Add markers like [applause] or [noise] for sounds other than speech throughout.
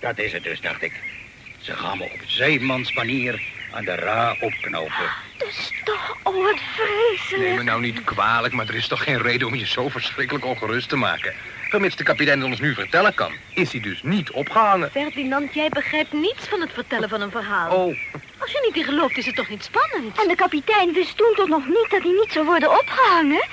Dat is het dus, dacht ik. Ze gaan me op zeemansmanier aan de ra opknopen. Dat is toch, oh wat vreselijk. Neem me nou niet kwalijk, maar er is toch geen reden om je zo verschrikkelijk ongerust te maken. Vermits de kapitein het ons nu vertellen kan, is hij dus niet opgehangen. Ferdinand, jij begrijpt niets van het vertellen van een verhaal. Oh, Als je niet in gelooft, is het toch niet spannend? En de kapitein wist toen toch nog niet dat hij niet zou worden opgehangen?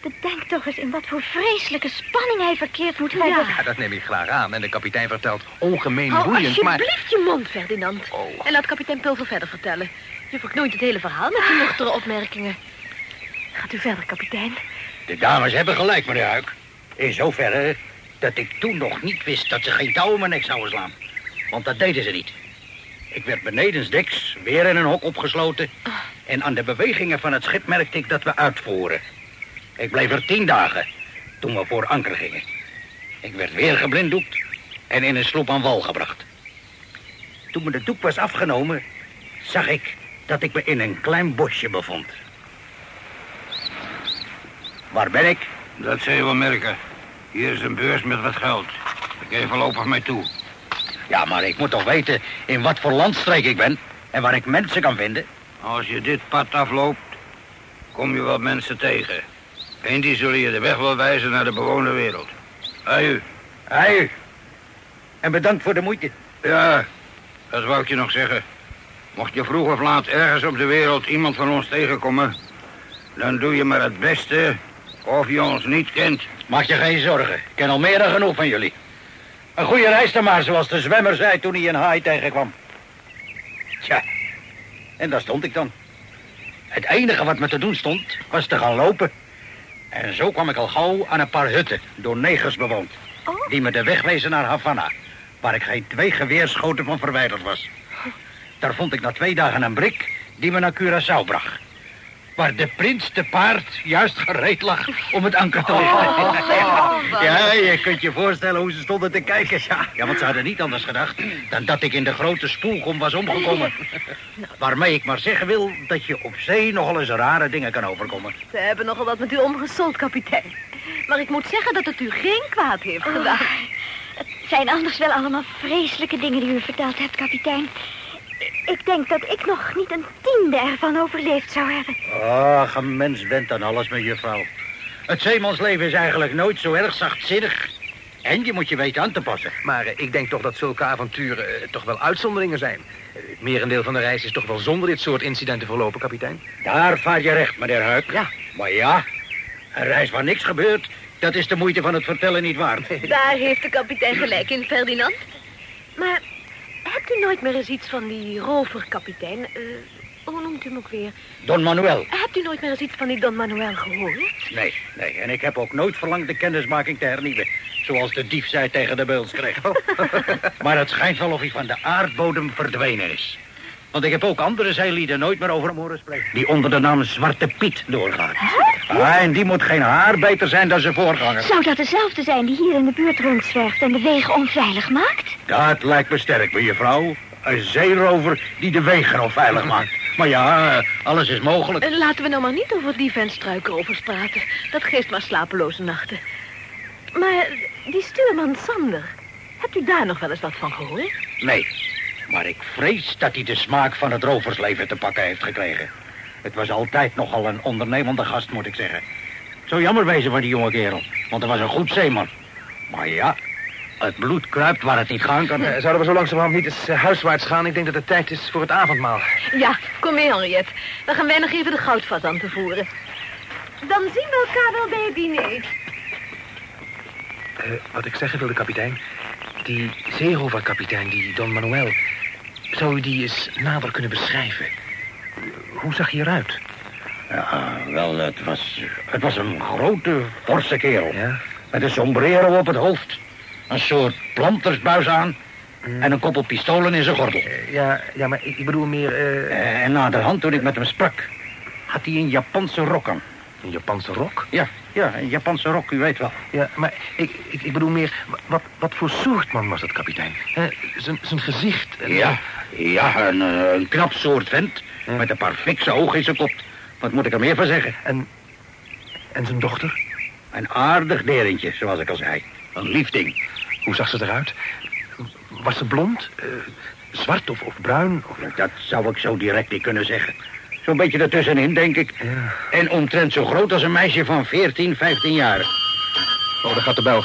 Bedenk toch eens in wat voor vreselijke spanning hij verkeerd moet hebben. ja, dat neem ik graag aan. En de kapitein vertelt ongemeen Hou boeiend, maar... alsjeblieft je mond, Ferdinand. Oh. En laat kapitein Pulver verder vertellen. Je verknoeit het hele verhaal met die nuchtere opmerkingen. Gaat u verder, kapitein. De dames hebben gelijk, meneer Huik. In zoverre dat ik toen nog niet wist dat ze geen touw om mijn nek zouden slaan. Want dat deden ze niet. Ik werd benedensdeks weer in een hok opgesloten. En aan de bewegingen van het schip merkte ik dat we uitvoeren. Ik bleef er tien dagen toen we voor anker gingen. Ik werd weer geblinddoekt en in een sloep aan wal gebracht. Toen me de doek was afgenomen, zag ik dat ik me in een klein bosje bevond. Waar ben ik? Dat zul je wel merken. Hier is een beurs met wat geld. Ik geef voorlopig mij toe. Ja, maar ik moet toch weten in wat voor landstreek ik ben en waar ik mensen kan vinden. Als je dit pad afloopt, kom je wel mensen tegen. En die zullen je de weg wel wijzen naar de bewoonde wereld. Hé u. Hé, en bedankt voor de moeite. Ja, dat wou ik je nog zeggen. Mocht je vroeg of laat ergens op de wereld iemand van ons tegenkomen... dan doe je maar het beste of je ons niet kent. Maak je geen zorgen, ik ken al meer dan genoeg van jullie. Een goede reis dan maar, zoals de zwemmer zei toen hij een haai tegenkwam. Tja, en daar stond ik dan. Het enige wat me te doen stond, was te gaan lopen. En zo kwam ik al gauw aan een paar hutten, door negers bewoond. Oh. Die me de weg wezen naar Havana, waar ik geen twee geweerschoten van verwijderd was. Daar vond ik na twee dagen een brik die me naar Curaçao bracht. Waar de prins te paard juist gereed lag om het anker te leggen. [laughs] ja, je kunt je voorstellen hoe ze stonden te kijken. Ja, ja, want ze hadden niet anders gedacht dan dat ik in de grote spoelkom was omgekomen. [laughs] Waarmee ik maar zeggen wil dat je op zee nogal eens rare dingen kan overkomen. Ze hebben nogal wat met u omgesold, kapitein. Maar ik moet zeggen dat het u geen kwaad heeft gedaan. Het zijn anders wel allemaal vreselijke dingen die u verteld hebt, kapitein. Ik denk dat ik nog niet een tiende ervan overleefd zou hebben. Ach, een mens bent dan alles, juffrouw. Het zeemansleven is eigenlijk nooit zo erg zachtzinnig. En je moet je weten aan te passen. Maar eh, ik denk toch dat zulke avonturen eh, toch wel uitzonderingen zijn. Eh, Het merendeel van de reis is toch wel zonder dit soort incidenten verlopen, kapitein? Daar vaar je recht, meneer Huik. Ja. Maar ja, een reis waar niks gebeurt, dat is de moeite van het vertellen niet waard. Daar heeft de kapitein gelijk in, Ferdinand. Maar hebt u nooit meer eens iets van die roverkapitein... eh, hoe noemt u hem ook weer? Don Manuel. Hebt u nooit meer eens iets van die Don Manuel gehoord? Nee, nee. En ik heb ook nooit verlangd de kennismaking te hernieuwen. Zoals de dief zei tegen de beels kreeg. [laughs] maar het schijnt wel of hij van de aardbodem verdwenen is. Want ik heb ook andere zeelieden nooit meer over hem horen spreken. Die onder de naam Zwarte Piet doorgaan. Ah, en die moet geen haar beter zijn dan zijn voorganger. Zou dat dezelfde zijn die hier in de buurt rondzwerft en de wegen onveilig maakt? Dat lijkt me sterk, mevrouw. Een zeerover die de wegen onveilig maakt. Maar ja, alles is mogelijk. Eh, Laten we nou maar niet over die en struikrovers praten. Dat geeft maar slapeloze nachten. Maar die stuurman Sander, hebt u daar nog wel eens wat van gehoord? Nee, maar ik vrees dat hij de smaak van het roversleven te pakken heeft gekregen. Het was altijd nogal een ondernemende gast, moet ik zeggen. Zo jammer wezen van die jonge kerel, want hij was een goed zeeman. Maar ja, het bloed kruipt waar het niet gaan kan. Eh, zouden we zo langzamerhand niet eens eh, huiswaarts gaan? Ik denk dat het tijd is voor het avondmaal. Ja, kom mee, Henriette. Dan gaan wij nog even de goudvat aan te voeren. Dan zien we elkaar wel bij het diner. Eh, wat ik zeggen wilde, kapitein. Die zeeroverkapitein, die Don Manuel... zou u die eens nader kunnen beschrijven? Eh, Hoe zag hij eruit? Ja, wel, het was, het was een grote, forse kerel. Ja? Met een sombrero op het hoofd. Een soort plantersbuis aan. En een koppel pistolen in zijn gordel. Eh, ja, ja, maar ik bedoel meer... eh, En naderhand, toen ik met hem sprak, had hij een Japanse rok aan. Een Japanse rok? Ja, ja, een Japanse rok, u weet wel. Ja, maar ik, ik, ik bedoel meer... Wat, wat voor soort man was dat, kapitein? Zijn, gezicht... en- Ja, ja, een, eh, een knap soort vent. Met een paar fikse ogen in zijn kop. Wat moet ik er meer van zeggen? En, en zijn dochter? Een aardig derentje, zoals ik al zei. Een liefding. Hoe zag ze eruit? Was ze blond? Eh, zwart of, of bruin? Of... Dat zou ik zo direct niet kunnen zeggen. Zo'n beetje ertussenin, denk ik. Ja. En omtrent zo groot als een meisje van 14, 15 jaar. Oh, daar gaat de bel.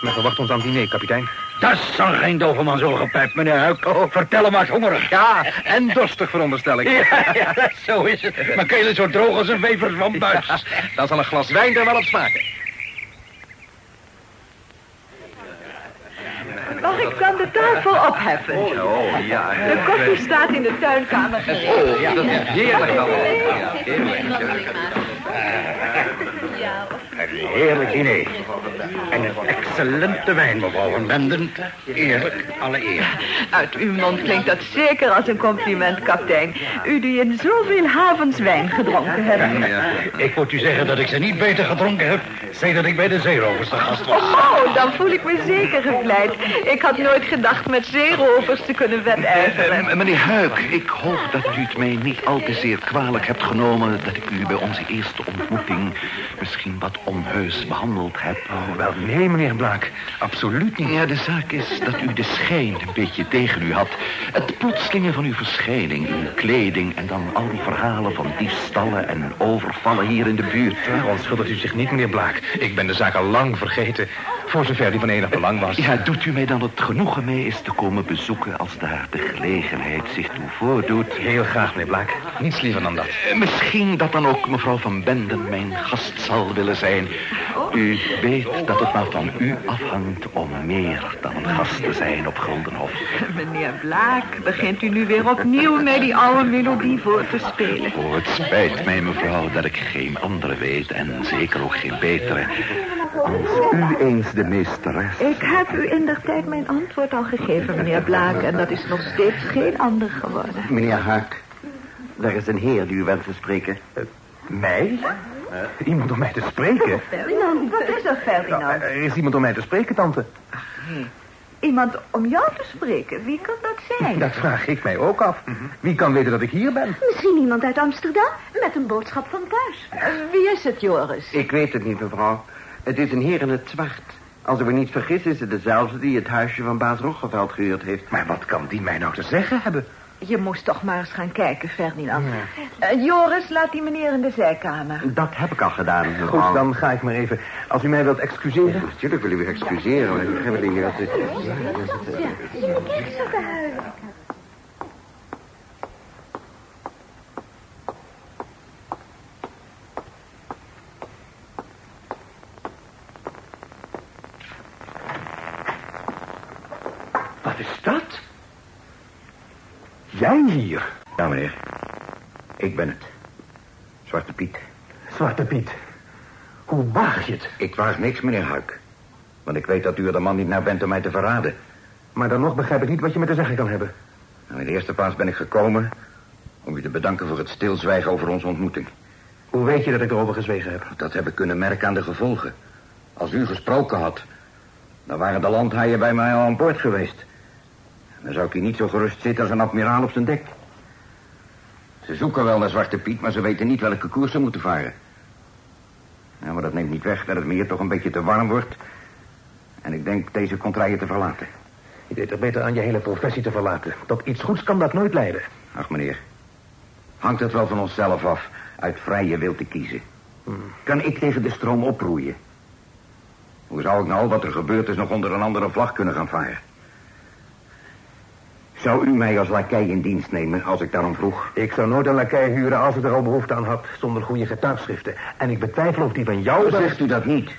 Men verwacht ons aan het diner, kapitein. Dat is dan geen doverman zo gepijpt, meneer Huik. Oh, vertel hem maar hongerig. Ja, en dorstig veronderstel ik. [laughs] Ja, ja, zo is het. Keel is zo droog als een weverswambuis. Dan zal een glas wijn er wel op smaken. Mag ik dan de tafel opheffen? Oh, ja. De koffie staat in de tuinkamer gereed. Oh, dat is heerlijk dan. Een heerlijk diner. En een excellente wijn, mevrouw van Benden. Eerlijk, alle eer. Uit uw mond klinkt dat zeker als een compliment, kapitein. U die in zoveel havens wijn gedronken hebt. Ik moet u zeggen dat ik ze niet beter gedronken heb... dat ik bij de zeerovers te gast was. Oh, dan voel ik me zeker gevleid. Ik had nooit gedacht met zeerovers te kunnen wedijveren. Meneer Huik, ik hoop dat u het mij niet al te zeer kwalijk hebt genomen... dat ik u bij onze eerste ontmoeting misschien wat onheus behandeld heb. Oh, wel, nee, meneer Blaak. Absoluut niet. Ja, de zaak is dat u de schijn een beetje tegen u had. Het plotselinge van uw verschijning, uw kleding... en dan al die verhalen van diefstallen en overvallen hier in de buurt. Onschuldigt u zich niet, meneer Blaak. Ik ben de zaak al lang vergeten. Voor zover die van enig belang was. Ja, doet u mij dan het genoegen mee eens te komen bezoeken... als daar de gelegenheid zich toe voordoet? Heel graag, meneer Blaak. Niets liever dan dat. Eh, Misschien dat dan ook mevrouw van Benden mijn gast zal willen zijn. U weet dat het maar van u afhangt om meer dan een gast te zijn op Guldenhof. Meneer Blaak, begint u nu weer opnieuw met die oude melodie voor te spelen? Oh, het spijt mij, mevrouw, dat ik geen andere weet en zeker ook geen betere. Als u eens de meesteres... Ik heb u in der tijd mijn antwoord al gegeven, meneer Blaak. En dat is nog steeds geen ander geworden. Meneer Haak, daar is een heer die u wenst te spreken. Mij? Iemand om mij te spreken? Ferdinand, wat is er, Ferdinand? Nou, er is iemand om mij te spreken, tante. Iemand om jou te spreken? Wie kan dat zijn? Dat vraag ik mij ook af. Wie kan weten dat ik hier ben? Misschien iemand uit Amsterdam met een boodschap van thuis. Wie is het, Joris? Ik weet het niet, mevrouw. Het is een heer in het zwart. Als ik me niet vergis, is het dezelfde die het huisje van baas Roggeveld gehuurd heeft. Maar wat kan die mij nou te zeggen hebben? Je moest toch maar eens gaan kijken, Ferdinand. Eh, Joris, laat die meneer in de zijkamer. Dat heb ik al gedaan, mevrouw. Goed, dan ga ik maar even. Als u mij wilt excuseren. Natuurlijk wil ik u excuseren, maar ik heb niet dat het... Wat is dat? Jij hier? Ja, meneer. Ik ben het. Zwarte Piet. Zwarte Piet. Hoe waag je het? Ik waag niks, meneer Huik. Want ik weet dat u er de man niet naar bent om mij te verraden. Maar dan nog begrijp ik niet wat je me te zeggen kan hebben. Nou, in de eerste plaats ben ik gekomen om u te bedanken voor het stilzwijgen over onze ontmoeting. Hoe weet je dat ik erover gezwegen heb? Dat heb ik kunnen merken aan de gevolgen. Als u gesproken had, dan waren de landhaaien bij mij al aan boord geweest. Dan zou ik hier niet zo gerust zitten als een admiraal op zijn dek. Ze zoeken wel naar Zwarte Piet, maar ze weten niet welke koers ze moeten varen. Ja, maar dat neemt niet weg dat het me hier toch een beetje te warm wordt. En ik denk deze contraien te verlaten. Je deed er beter aan je hele professie te verlaten. Tot iets goeds kan dat nooit leiden. Ach, meneer. Hangt het wel van onszelf af uit vrije wil te kiezen? Kan ik tegen de stroom oproeien? Hoe zou ik nou, wat er gebeurd is, nog onder een andere vlag kunnen gaan varen? Zou u mij als lakij in dienst nemen als ik daarom vroeg? Ik zou nooit een lakij huren als ik er al behoefte aan had... zonder goede getuigschriften. En ik betwijfel of die van jou... wel- Zegt u dat niet?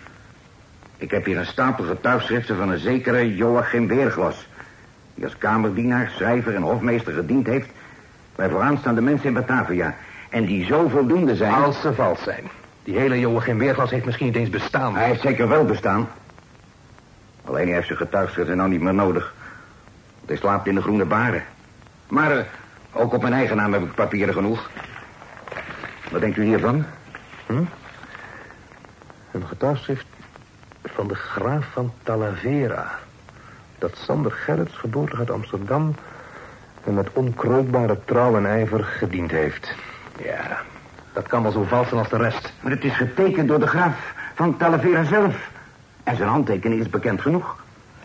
Ik heb hier een stapel getuigschriften van een zekere Joachim Weerglas... die als kamerdienaar, schrijver en hofmeester gediend heeft... bij vooraanstaande mensen in Batavia... en die zo voldoende zijn... Als ze vals zijn. Die hele Joachim Weerglas heeft misschien niet eens bestaan. Hij heeft zeker wel bestaan. Alleen hij heeft zijn getuigschriften nou niet meer nodig. Hij slaapt in de groene baren. Maar eh, ook op mijn eigen naam heb ik papieren genoeg. Wat denkt u hiervan? Een getuigschrift van de graaf van Talavera. Dat Sander Gerrits, geboortig uit Amsterdam... en met onkreukbare trouw en ijver gediend heeft. Ja, dat kan wel zo vals zijn als de rest. Maar het is getekend door de graaf van Talavera zelf. En zijn handtekening is bekend genoeg.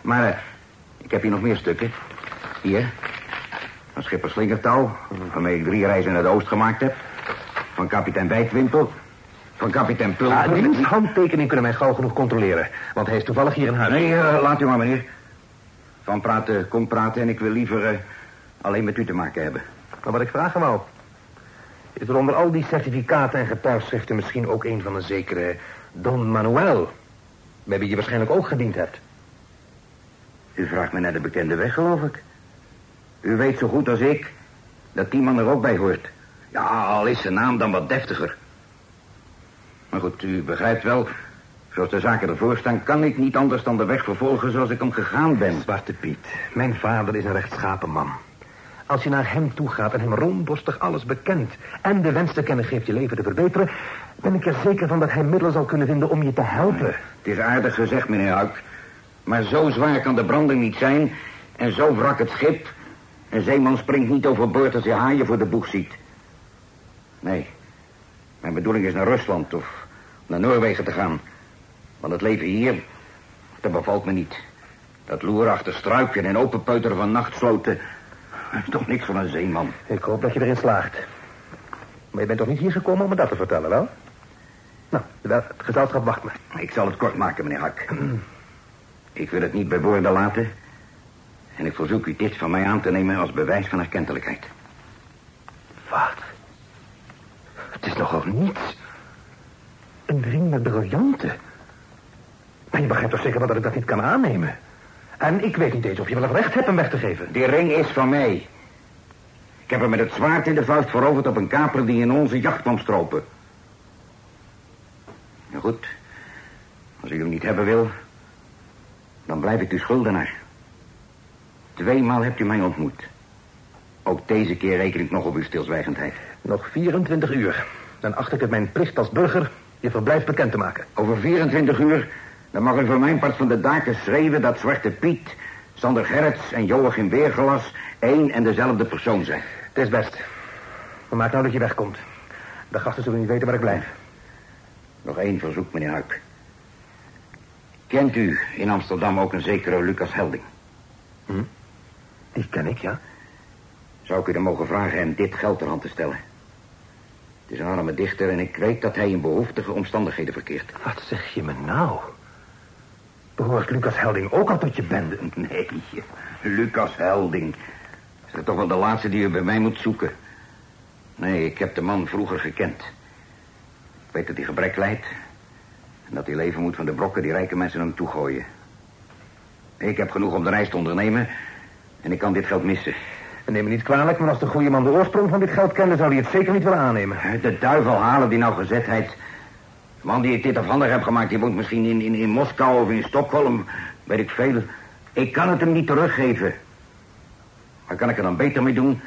Maar eh, Ik heb hier nog meer stukken. Hier. Van schipper Slingertouw, waarmee ik drie reizen naar de oost gemaakt heb. Van kapitein Wijtwimpel. Van kapitein Pulver. Ah, diens handtekening kunnen wij gauw genoeg controleren. Want hij is toevallig hier in huis. Nee, eh, laat u maar, meneer. Van praten, kom praten en ik wil liever eh, alleen met u te maken hebben. Maar wat ik vragen wou... Is er onder al die certificaten en getuigschriften misschien ook een van een zekere Don Manuel? Bij wie je waarschijnlijk ook gediend hebt. U vraagt me naar de bekende weg, geloof ik. U weet zo goed als ik dat die man er ook bij hoort. Ja, al is zijn naam dan wat deftiger. Maar goed, u begrijpt wel... Zoals de zaken ervoor staan, kan ik niet anders dan de weg vervolgen zoals ik hem gegaan ben. Zwarte Piet, mijn vader is een rechtschapen man. Als je naar hem toe gaat en hem roomborstig alles bekent... en de wens te kennen geeft je leven te verbeteren... ben ik er zeker van dat hij middelen zal kunnen vinden om je te helpen. Het is aardig gezegd, meneer Huik. Maar zo zwaar kan de branding niet zijn... en zo wrak het schip... Een zeeman springt niet overboord als hij haaien voor de boeg ziet. Nee, mijn bedoeling is naar Rusland of naar Noorwegen te gaan. Want het leven hier, dat bevalt me niet. Dat loer achter struikjen en openpeuteren van nachtsloten... is toch niks van een zeeman. Ik hoop dat je erin slaagt. Maar je bent toch niet hier gekomen om me dat te vertellen, wel? Nou, het gezelschap wacht me. Ik zal het kort maken, meneer Hak. [clears throat] ik wil het niet bij woorden laten... En ik verzoek u dit van mij aan te nemen als bewijs van erkentelijkheid. Wat? Het is nogal niets. Een ring met briljanten. Maar je begrijpt toch zeker wel dat ik dat niet kan aannemen? En ik weet niet eens of je wel het recht hebt hem weg te geven. Die ring is van mij. Ik heb hem met het zwaard in de vuist veroverd op een kaper die in onze jacht kwam stropen. Nou goed, als u hem niet hebben wil, dan blijf ik u schuldenaar. Tweemaal hebt u mij ontmoet. Ook deze keer reken ik nog op uw stilzwijgendheid. Nog 24 uur. Dan acht ik het mijn plicht als burger je verblijf bekend te maken. Over 24 uur, dan mag u voor mijn part van de daken schreeuwen dat Zwarte Piet, Sander Gerrits en Joachim Weergelas één en dezelfde persoon zijn. Het is best. Maar maak nou dat je wegkomt. De gasten zullen niet weten waar ik blijf. Nog één verzoek, meneer Huik. Kent u in Amsterdam ook een zekere Lucas Helding? Hm? Die ken ik, ja. Zou ik u dan mogen vragen hem dit geld ter hand te stellen? Het is een arme dichter en ik weet dat hij in behoeftige omstandigheden verkeert. Wat zeg je me nou? Behoort Lucas Helding ook al tot je bende? [laughs] Nee, Lucas Helding. Is dat toch wel de laatste die u bij mij moet zoeken? Nee, ik heb de man vroeger gekend. Ik weet dat hij gebrek lijdt. En dat hij leven moet van de brokken die rijke mensen hem toegooien. Ik heb genoeg om de reis te ondernemen... En ik kan dit geld missen. Neem me niet kwalijk, maar als de goede man de oorsprong van dit geld kende... zou hij het zeker niet willen aannemen. De duivel halen die nou gezetheid. De man die ik dit afhandig heb gemaakt... die woont misschien in, in, in Moskou of in Stockholm. Weet ik veel. Ik kan het hem niet teruggeven. Maar kan ik er dan beter mee doen...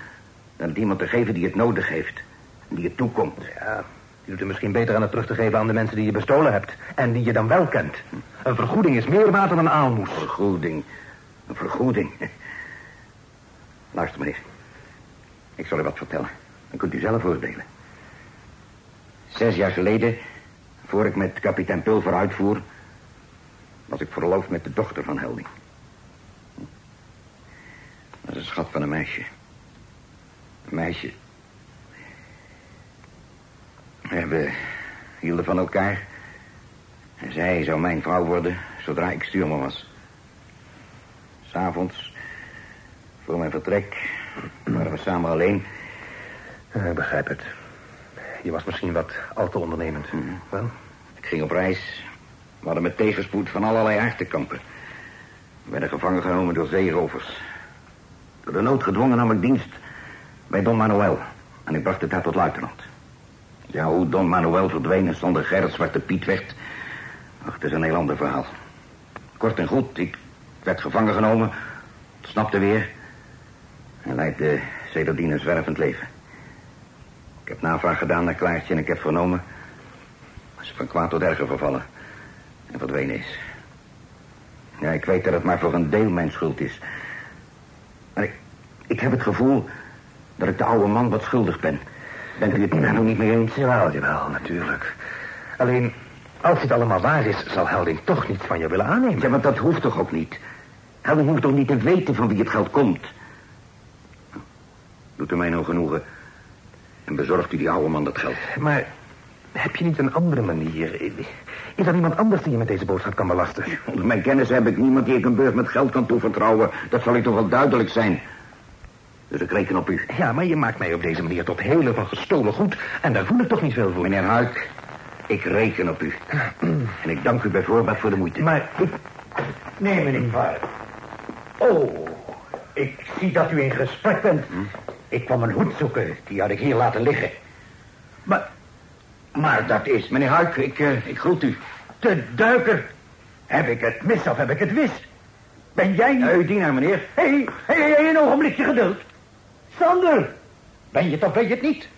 dan het iemand te geven die het nodig heeft. En die het toekomt. Ja, je doet het misschien beter aan het terug te geven aan de mensen die je bestolen hebt. En die je dan wel kent. Een vergoeding is meer waard dan een aalmoes. Vergoeding. Een vergoeding. Luister, meneer. Ik zal u wat vertellen. Dan kunt u zelf oordelen. Zes jaar geleden, voor ik met kapitein Pulver uitvoer... was ik verloofd met de dochter van Helding. Dat is een schat van een meisje. Een meisje. We hielden van elkaar. En zij zou mijn vrouw worden zodra ik stuurman was. S'avonds voor mijn vertrek waren we samen alleen. Ik begrijp het. Je was misschien wat al te ondernemend. Mm. Wel? Ik ging op reis. We hadden met tegenspoed van allerlei aard te kampen. We werden gevangen genomen door zeerovers. Door de nood gedwongen nam ik dienst bij Don Manuel. En ik bracht het daar tot luitenant. Ja, hoe Don Manuel verdween en zonder Gerrit Zwarte Piet werd... Ach, het is een heel ander verhaal. Kort en goed, ik werd gevangen genomen... snapte weer... Hij leidt de sedertdien een zwervend leven. Ik heb navraag gedaan naar Klaartje en ik heb vernomen... dat ze van kwaad tot erger vervallen en verdwenen is. Ja, ik weet dat het maar voor een deel mijn schuld is. Maar ik, ik heb het gevoel dat ik de oude man wat schuldig ben. Bent u het daar nog niet mee eens? Jawel, jawel, natuurlijk. Alleen, als dit allemaal waar is, zal Helding toch niet van je willen aannemen. Ja, maar dat hoeft toch ook niet? Helen hoeft toch niet te weten van wie het geld komt? Doet u mij nou genoegen. En bezorgt u die oude man dat geld. Maar heb je niet een andere manier? Is er iemand anders die je met deze boodschap kan belasten? Onder mijn kennis heb ik niemand die ik een beurs met geld kan toevertrouwen. Dat zal ik toch wel duidelijk zijn. Dus ik reken op u. Ja, maar je maakt mij op deze manier tot heler van gestolen goed. En daar voel ik toch niet veel voor. Meneer Huik, ik reken op u. [clears throat] En ik dank u bij voorbaat voor de moeite. Maar ik... Nee, meneer Vaar. Oh, ik zie dat u in gesprek bent. Ik kwam een hoed zoeken, die had ik hier laten liggen. Maar, maar dat is... Meneer Huik, ik, eh, ik groet u. De duiker. Heb ik het mis of heb ik het wis? Ben jij niet... Uw dienaar, meneer. Hé, hey, hey, hey, een ogenblikje geduld. Sander, ben je het of ben je het niet?